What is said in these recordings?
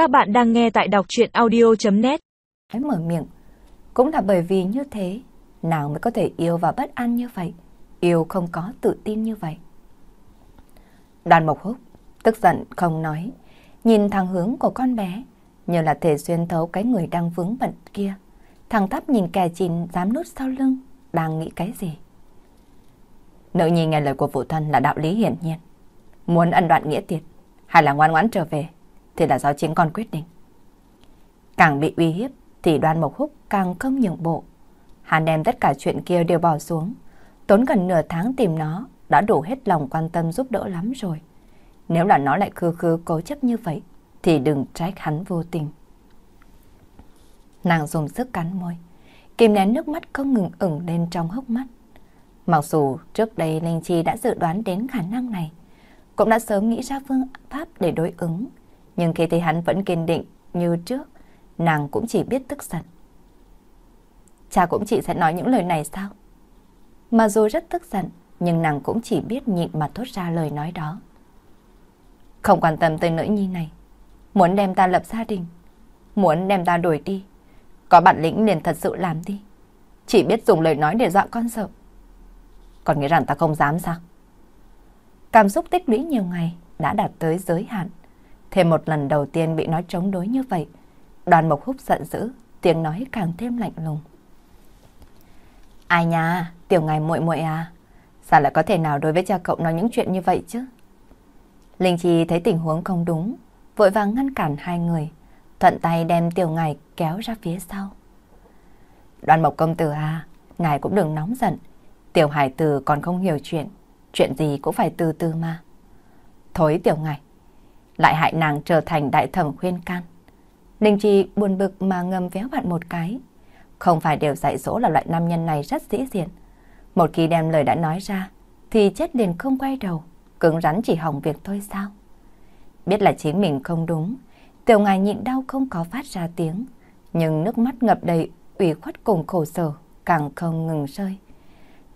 Các bạn đang nghe tại đọc chuyện audio.net Mở miệng. Cũng là bởi vì như thế Nàng mới có thể yêu và bất an như vậy? Yêu không có tự tin như vậy. Đoàn Mộc Húc Tức giận không nói, Nhìn thằng hướng của con bé, Như là thể xuyên thấu cái người đang vướng bận kia. Thằng Tắp nhìn kẻ chìn dám nút sau lưng, Đang nghĩ cái gì? Nữ nhi nghe lời của phụ thân là đạo lý hiển nhiên. Muốn ân đoạn nghĩa tiệt Hay là ngoan ngoãn trở về? Thì là do chính con quyết định. Càng bị uy hiếp Thì đoan mộc húc càng không nhượng bộ. Hắn đem tất cả chuyện kia đều bỏ xuống. Tốn gần nửa tháng tìm nó Đã đủ hết lòng quan tâm giúp đỡ lắm rồi. Nếu là nó lại khư khư cố chấp như vậy Thì đừng trách hắn vô tình. Nàng dùng sức cắn môi Kìm nén nước mắt không ngừng ửng lên trong hốc mắt. Mặc dù trước đây Linh Chi đã dự đoán đến khả năng này, cũng đã sớm nghĩ ra phương pháp để đối ứng, nhưng khi thấy hắn vẫn kiên định như trước, nàng cũng chỉ biết tức giận. Cha cũng chỉ sẽ nói những lời này sao? Mà dù rất tức giận, nhưng nàng cũng chỉ biết nhịn mà thốt ra lời nói đó. Không quan tâm tới nữ nhi này, muốn đem ta lập gia đình, muốn đem ta đuổi đi, có bản lĩnh liền thật sự làm đi. Chỉ biết dùng lời nói để dọa con sợ. Còn nghĩ rằng ta không dám sao? Cảm xúc tích lũy nhiều ngày đã đạt tới giới hạn. Thêm một lần đầu tiên bị nói chống đối như vậy, đoàn mộc húc giận dữ, tiếng nói càng thêm lạnh lùng. Ai nha, tiểu ngài muội muội à, sao lại có thể nào đối với cha cậu nói những chuyện như vậy chứ? Linh Chi thấy tình huống không đúng, vội vàng ngăn cản hai người, thuận tay đem tiểu ngài kéo ra phía sau. Đoàn mộc công tử à, ngài cũng đừng nóng giận, Tiểu hải tử còn không hiểu chuyện, chuyện gì cũng phải từ từ mà. Thối tiểu ngài, lại hại nàng trở thành đại thẩm khuyên can. Ninh Chi buồn bực mà ngầm véo bạn một cái. Không phải đều dạy dỗ là loại nam nhân này rất dĩ diện. Một khi đem lời đã nói ra, thì chết liền không quay đầu, cứng rắn chỉ hỏng việc thôi sao? Biết là chính mình không đúng, tiểu ngài nhịn đau không có phát ra tiếng, nhưng nước mắt ngập đầy ủy khuất cùng khổ sở, càng không ngừng rơi.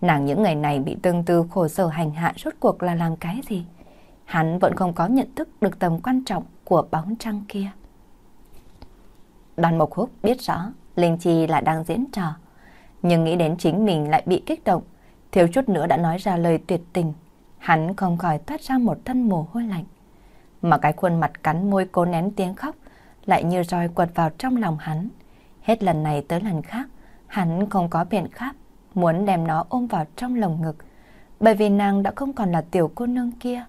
Nàng những ngày này bị tương tư khổ sở hành hạ rốt cuộc là làm cái gì? Hắn vẫn không có nhận thức được tầm quan trọng của bóng trăng kia. Đoàn Mộc Húc biết rõ Linh Chi là đang diễn trò. Nhưng nghĩ đến chính mình lại bị kích động, thiếu chút nữa đã nói ra lời tuyệt tình. Hắn không khỏi thoát ra một thân mồ hôi lạnh. Mà cái khuôn mặt cắn môi cố nén tiếng khóc lại như roi quật vào trong lòng hắn. Hết lần này tới lần khác, hắn không có biện pháp muốn đem nó ôm vào trong lồng ngực. Bởi vì nàng đã không còn là tiểu cô nương kia.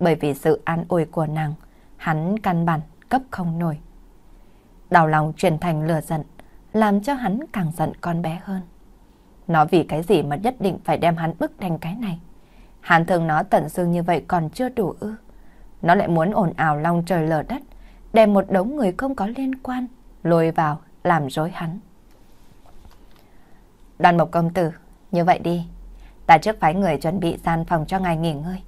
Bởi vì sự an ủi của nàng, hắn căn bản cấp không nổi. Đau lòng chuyển thành lửa giận, làm cho hắn càng giận con bé hơn. Nó vì cái gì mà nhất định phải đem hắn bức thành cái này? Hắn thường nó tận xương như vậy còn chưa đủ ư. Nó lại muốn ồn ào long trời lở đất, đem một đống người không có liên quan, lôi vào, làm rối hắn. Đoàn mộc công tử, như vậy đi. Ta trước phái người chuẩn bị gian phòng cho ngài nghỉ ngơi.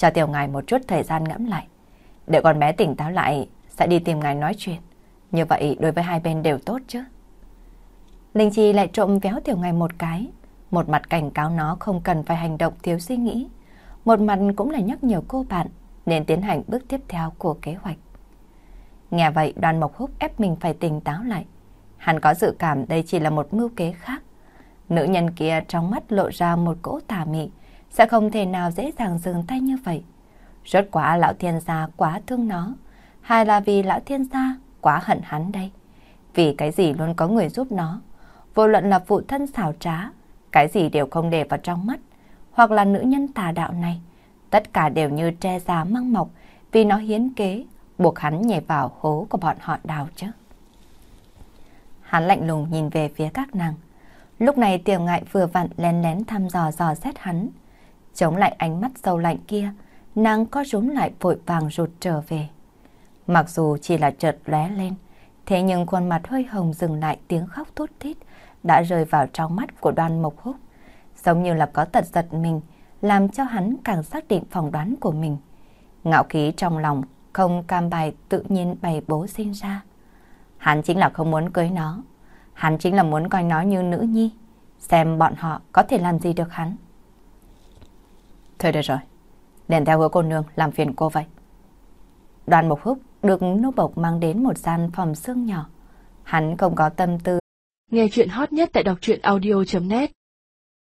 Cho tiểu ngài một chút thời gian ngẫm lại. Để con bé tỉnh táo lại, sẽ đi tìm ngài nói chuyện. Như vậy đối với hai bên đều tốt chứ. Linh Chi lại trộm véo tiểu ngài một cái. Một mặt cảnh cáo nó không cần phải hành động thiếu suy nghĩ. Một mặt cũng là nhắc nhiều cô bạn nên tiến hành bước tiếp theo của kế hoạch. Nghe vậy đoàn mộc húc ép mình phải tỉnh táo lại. Hắn có dự cảm đây chỉ là một mưu kế khác Nữ nhân kia trong mắt lộ ra một cỗ tà mị, sẽ không thể nào dễ dàng dừng tay như vậy. Rốt quá lão thiên gia quá thương nó, hay là vì lão thiên gia quá hận hắn đây? Vì cái gì luôn có người giúp nó, vô luận là phụ thân xảo trá, cái gì đều không để vào trong mắt, hoặc là nữ nhân tà đạo này, tất cả đều như tre già măng mọc vì nó hiến kế, buộc hắn nhảy vào hố của bọn họ đào chứ. Hắn lạnh lùng nhìn về phía các nàng, Lúc này tiểu ngại vừa vặn lén lén thăm dò dò xét hắn. Chống lại ánh mắt sâu lạnh kia, nàng co rúm lại vội vàng rụt trở về. Mặc dù chỉ là chợt lóe lên, thế nhưng khuôn mặt hơi hồng dừng lại tiếng khóc thút thít đã rơi vào trong mắt của đoan mộc húc. Giống như là có tật giật mình, làm cho hắn càng xác định phỏng đoán của mình. Ngạo khí trong lòng, không cam bài tự nhiên bày bố sinh ra. Hắn chính là không muốn cưới nó, Hắn chính là muốn coi nó như nữ nhi, xem bọn họ có thể làm gì được hắn. Thôi được rồi, đèn theo hứa cô nương làm phiền cô vậy. Đoàn Mộc Húc được nô bộc mang đến một gian phòng xương nhỏ. Hắn không có tâm tư. Nghe chuyện hot nhất tại đọc truyện audio.net